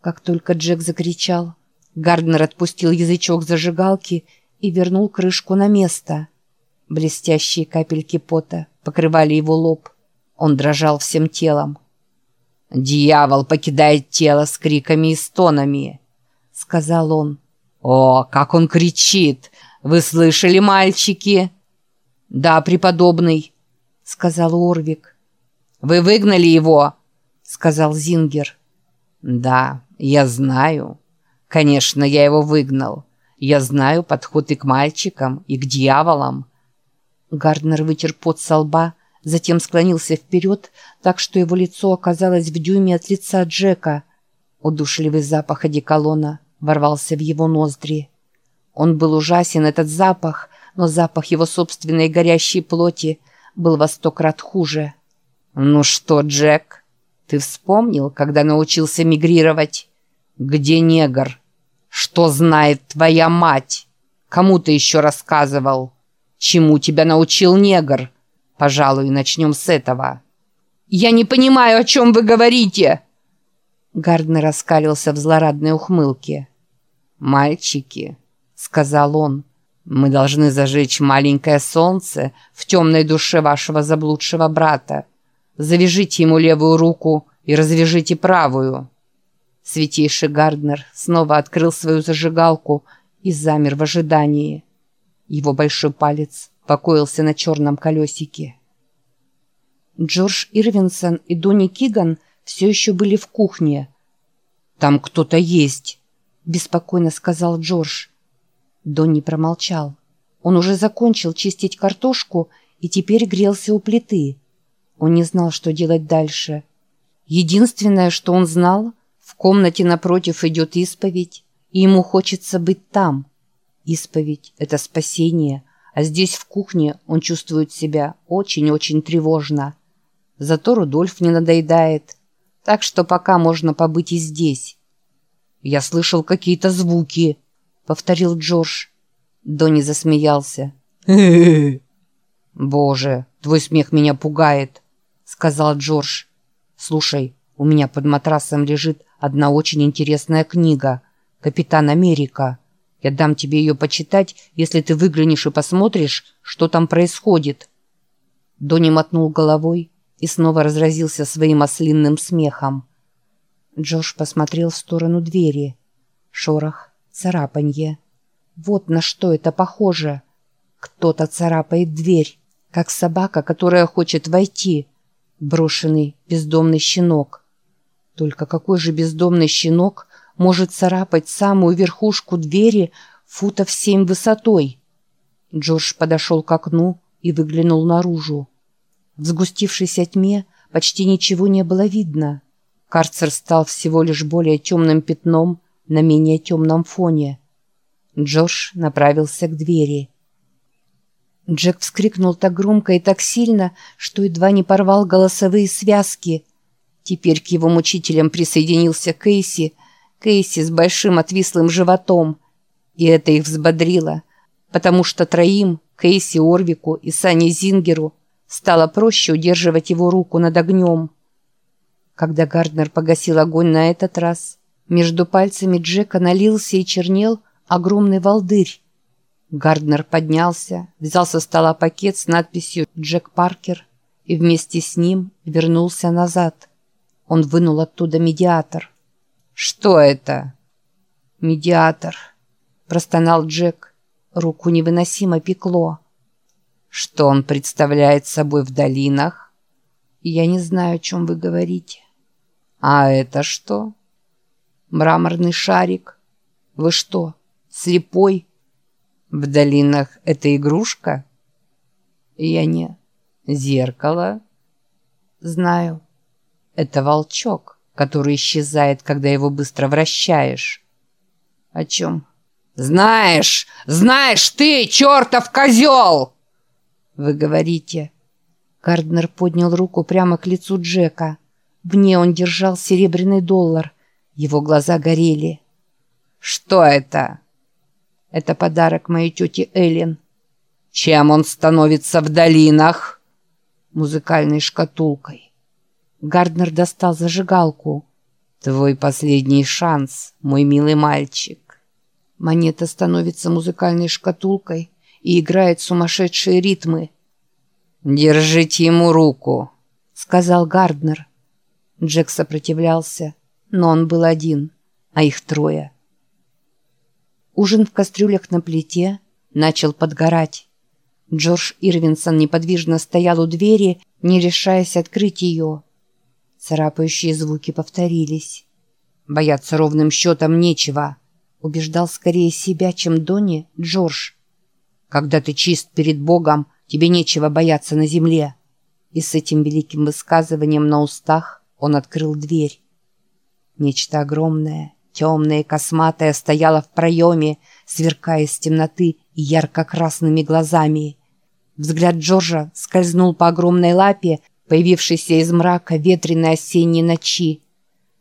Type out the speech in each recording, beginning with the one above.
Как только Джек закричал, Гарднер отпустил язычок зажигалки и вернул крышку на место. Блестящие капельки пота покрывали его лоб. Он дрожал всем телом. «Дьявол покидает тело с криками и стонами», — сказал он. «О, как он кричит! Вы слышали, мальчики?» «Да, преподобный», — сказал Орвик. «Вы выгнали его», — сказал Зингер. «Да, я знаю. Конечно, я его выгнал. Я знаю подход и к мальчикам, и к дьяволам». Гарднер вытер пот со лба, затем склонился вперед, так что его лицо оказалось в дюйме от лица Джека. Удушливый запах одеколона ворвался в его ноздри. Он был ужасен, этот запах, но запах его собственной горящей плоти был во сто крат хуже. «Ну что, Джек, ты вспомнил, когда научился мигрировать? Где негр? Что знает твоя мать? Кому ты еще рассказывал? Чему тебя научил негр? Пожалуй, начнем с этого». «Я не понимаю, о чем вы говорите!» Гарднер раскалился в злорадной ухмылке. «Мальчики», — сказал он, — «мы должны зажечь маленькое солнце в темной душе вашего заблудшего брата. Завяжите ему левую руку и развяжите правую». Святейший Гарднер снова открыл свою зажигалку и замер в ожидании. Его большой палец покоился на черном колесике. Джордж Ирвинсон и Донни Киган все еще были в кухне. «Там кто-то есть», — беспокойно сказал Джордж. Донни промолчал. Он уже закончил чистить картошку и теперь грелся у плиты. Он не знал, что делать дальше. Единственное, что он знал, комнате напротив идет исповедь, и ему хочется быть там. Исповедь — это спасение, а здесь в кухне он чувствует себя очень-очень тревожно. Зато Рудольф не надоедает, так что пока можно побыть и здесь. «Я слышал какие-то звуки», — повторил Джордж. Донни засмеялся. «Боже, твой смех меня пугает», — сказал Джордж. «Слушай, у меня под матрасом лежит одна очень интересная книга «Капитан Америка». Я дам тебе ее почитать, если ты выглянешь и посмотришь, что там происходит». Донни мотнул головой и снова разразился своим ослинным смехом. Джош посмотрел в сторону двери. Шорох, царапанье. Вот на что это похоже. Кто-то царапает дверь, как собака, которая хочет войти. Брошенный бездомный щенок. Только какой же бездомный щенок может царапать самую верхушку двери футов семь высотой? Джордж подошел к окну и выглянул наружу. В сгустившейся тьме почти ничего не было видно. Карцер стал всего лишь более темным пятном на менее темном фоне. Джош направился к двери. Джек вскрикнул так громко и так сильно, что едва не порвал голосовые связки. Теперь к его мучителям присоединился Кейси, Кейси с большим отвислым животом. И это их взбодрило, потому что троим, Кейси Орвику и Сане Зингеру, стало проще удерживать его руку над огнем. Когда Гарднер погасил огонь на этот раз, между пальцами Джека налился и чернел огромный волдырь. Гарднер поднялся, взял со стола пакет с надписью «Джек Паркер» и вместе с ним вернулся назад. Он вынул оттуда медиатор. «Что это?» «Медиатор», — простонал Джек. Руку невыносимо пекло. «Что он представляет собой в долинах?» «Я не знаю, о чем вы говорите». «А это что?» «Мраморный шарик. Вы что, слепой?» «В долинах это игрушка?» «Я не...» «Зеркало?» «Знаю. Это волчок, который исчезает, когда его быстро вращаешь». «О чем?» «Знаешь! Знаешь ты, чертов козел!» «Вы говорите...» Гарднер поднял руку прямо к лицу Джека. В ней он держал серебряный доллар. Его глаза горели. «Что это?» «Это подарок моей тете Эллен». «Чем он становится в долинах?» «Музыкальной шкатулкой». Гарднер достал зажигалку. Твой последний шанс, мой милый мальчик. Монета становится музыкальной шкатулкой и играет сумасшедшие ритмы. «Держите ему руку», — сказал Гарднер. Джек сопротивлялся, но он был один, а их трое. Ужин в кастрюлях на плите начал подгорать. Джордж Ирвинсон неподвижно стоял у двери, не решаясь открыть ее. Царапающие звуки повторились. Бояться ровным счетом нечего. Убеждал скорее себя, чем Донни, Джордж. Когда ты чист перед Богом, тебе нечего бояться на земле. И с этим великим высказыванием на устах он открыл дверь. Нечто огромное, темное и косматое стояло в проеме, сверкая из темноты ярко-красными глазами. Взгляд Джорджа скользнул по огромной лапе, появившейся из мрака ветреной осенней ночи.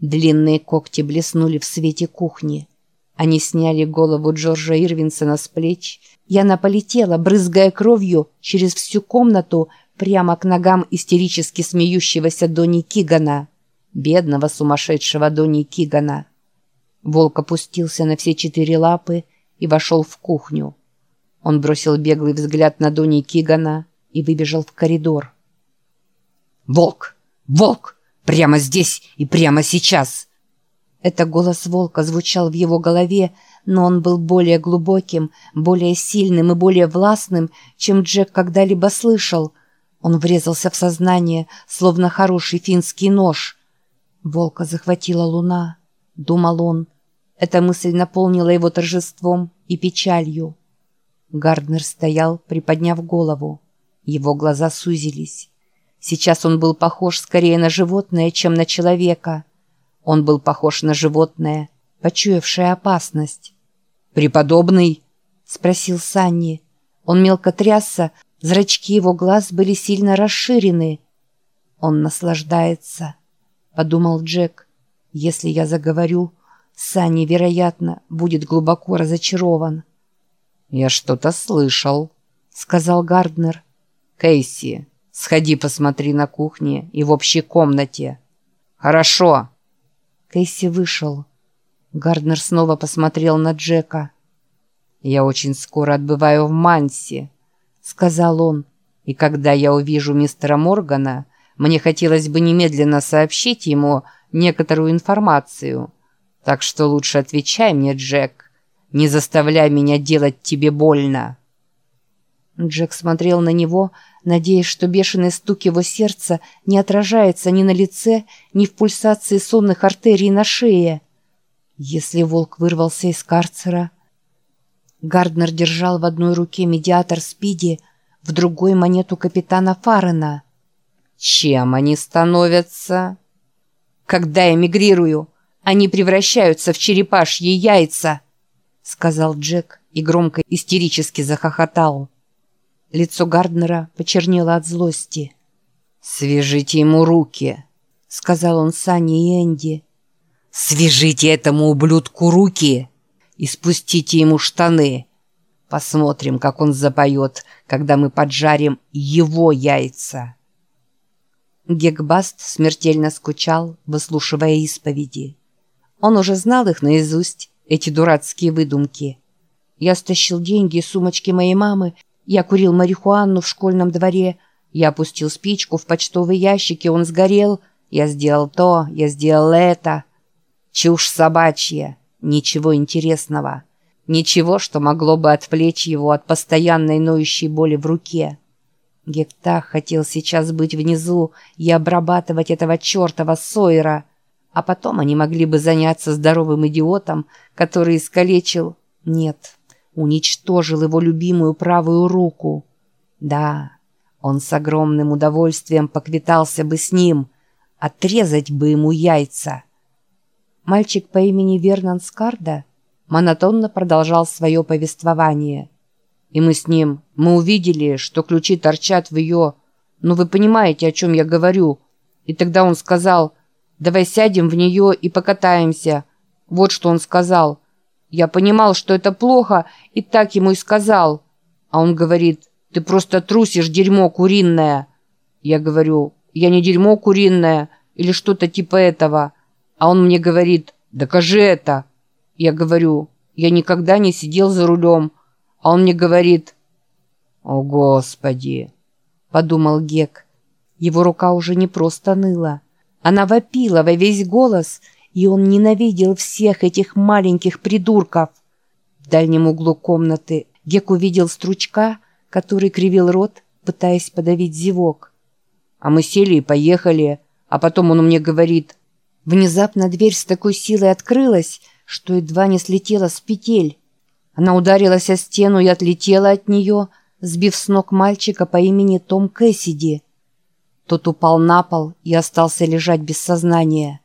Длинные когти блеснули в свете кухни. Они сняли голову Джорджа Ирвинсона с плеч, и она полетела, брызгая кровью, через всю комнату прямо к ногам истерически смеющегося Донни Кигана, бедного сумасшедшего Донни Кигана. Волк опустился на все четыре лапы и вошел в кухню. Он бросил беглый взгляд на Донни Кигана и выбежал в коридор. «Волк! Волк! Прямо здесь и прямо сейчас!» Это голос волка звучал в его голове, но он был более глубоким, более сильным и более властным, чем Джек когда-либо слышал. Он врезался в сознание, словно хороший финский нож. Волка захватила луна, думал он. Эта мысль наполнила его торжеством и печалью. Гарднер стоял, приподняв голову. Его глаза сузились. Сейчас он был похож скорее на животное, чем на человека. Он был похож на животное, почуявшее опасность. «Преподобный?» — спросил Санни. Он мелко трясся, зрачки его глаз были сильно расширены. «Он наслаждается», — подумал Джек. «Если я заговорю, Санни, вероятно, будет глубоко разочарован». «Я что-то слышал», — сказал Гарднер. «Кейси, Сходи посмотри на кухне и в общей комнате. Хорошо. Кейси вышел. Гарднер снова посмотрел на Джека. «Я очень скоро отбываю в Манси», — сказал он. «И когда я увижу мистера Моргана, мне хотелось бы немедленно сообщить ему некоторую информацию. Так что лучше отвечай мне, Джек. Не заставляй меня делать тебе больно». Джек смотрел на него, надеясь, что бешеный стук его сердца не отражается ни на лице, ни в пульсации сонных артерий на шее. Если волк вырвался из карцера... Гарднер держал в одной руке медиатор Спиди, в другой монету капитана Фарена. «Чем они становятся?» «Когда эмигрирую, они превращаются в черепашьи яйца», — сказал Джек и громко истерически захохотал. Лицо Гарднера почернело от злости. «Свяжите ему руки», — сказал он Сане и Энди. «Свяжите этому ублюдку руки и спустите ему штаны. Посмотрим, как он запоет, когда мы поджарим его яйца». Гекбаст смертельно скучал, выслушивая исповеди. Он уже знал их наизусть, эти дурацкие выдумки. Я стащил деньги из сумочки моей мамы я курил марихуану в школьном дворе. Я опустил спичку в почтовый ящик, и он сгорел. Я сделал то, я сделал это. Чушь собачья. Ничего интересного. Ничего, что могло бы отвлечь его от постоянной ноющей боли в руке. Гектах хотел сейчас быть внизу и обрабатывать этого чертова Сойера, а потом они могли бы заняться здоровым идиотом, который искалечил... Нет, уничтожил его любимую правую руку. Да, он с огромным удовольствием поквитался бы с ним, отрезать бы ему яйца. Мальчик по имени Вернан Скарда монотонно продолжал свое повествование. И мы с ним, мы увидели, что ключи торчат в ее... Ну, вы понимаете, о чем я говорю. И тогда он сказал, давай сядем в нее и покатаемся. Вот что он сказал. Я понимал, что это плохо, и так ему и сказал. А он говорит, ты просто трусишь дерьмо куриное. Я говорю, я не дерьмо куриное или что-то типа этого. А он мне говорит, докажи это. Я говорю, я никогда не сидел за рулем. А он мне говорит, о господи, подумал Гек. Его рука уже не просто ныла. Она вопила во весь голос, и он ненавидел всех этих маленьких придурков. В дальнем углу комнаты Гек увидел стручка, который кривил рот, пытаясь подавить зевок. А мы сели и поехали, а потом он мне говорит... Внезапно дверь с такой силой открылась, что едва не слетела с петель. Она ударилась о стену и отлетела от нее, сбив с ног мальчика по имени Том Кэссиди. Тот упал на пол и остался лежать без сознания.